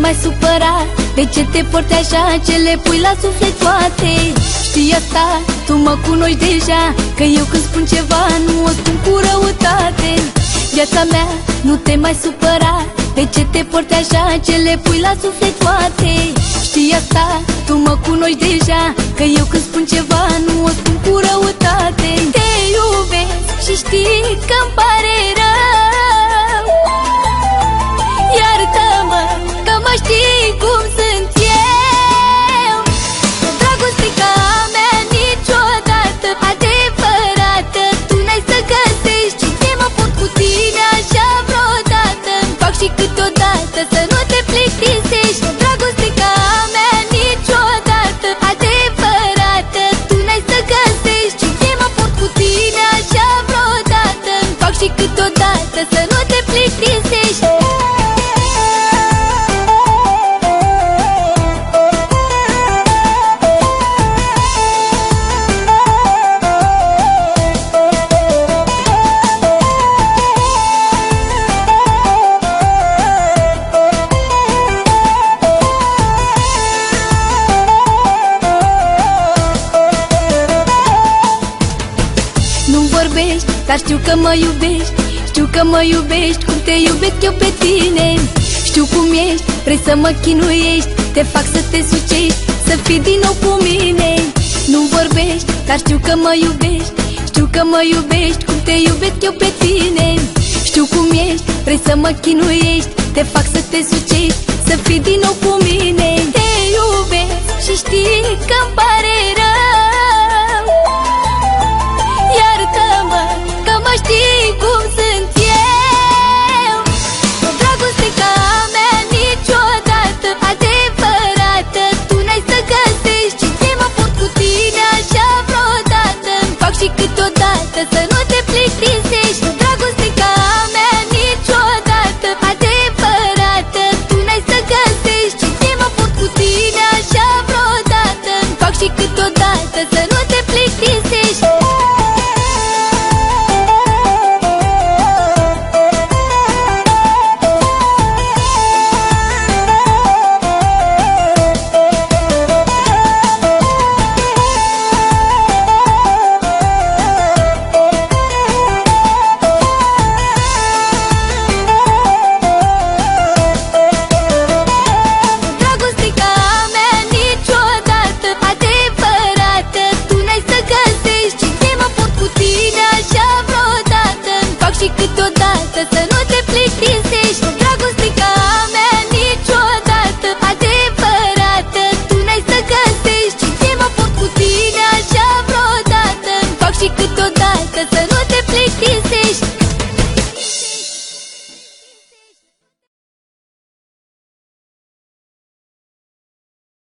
mai supăra. De ce te porți așa, ce le pui la suflet toate Știi asta, tu mă cunoști deja Că eu când spun ceva, nu o spun cu răutate. Viața mea, nu te mai supăra. De ce te porți așa, ce le pui la suflet toate Știi asta, tu mă cunoști deja Că eu când spun ceva, nu o spun cu răutate nu te plictisești Nu vorbești, dar știu că mă iubești Știu că mă iubești, cum te iubesc eu pe tine. Știu cum ești, vrei să mă chinuiești. Te fac să te sucești, să fii din nou cu mine. Nu vorbești, dar știu că mă iubești. Știu că mă iubești, cum te iubesc eu pe tine. Știu cum ești, vrei să mă chinuiești. Te fac să te sucești, să fii din nou cu mine să nu te plictisești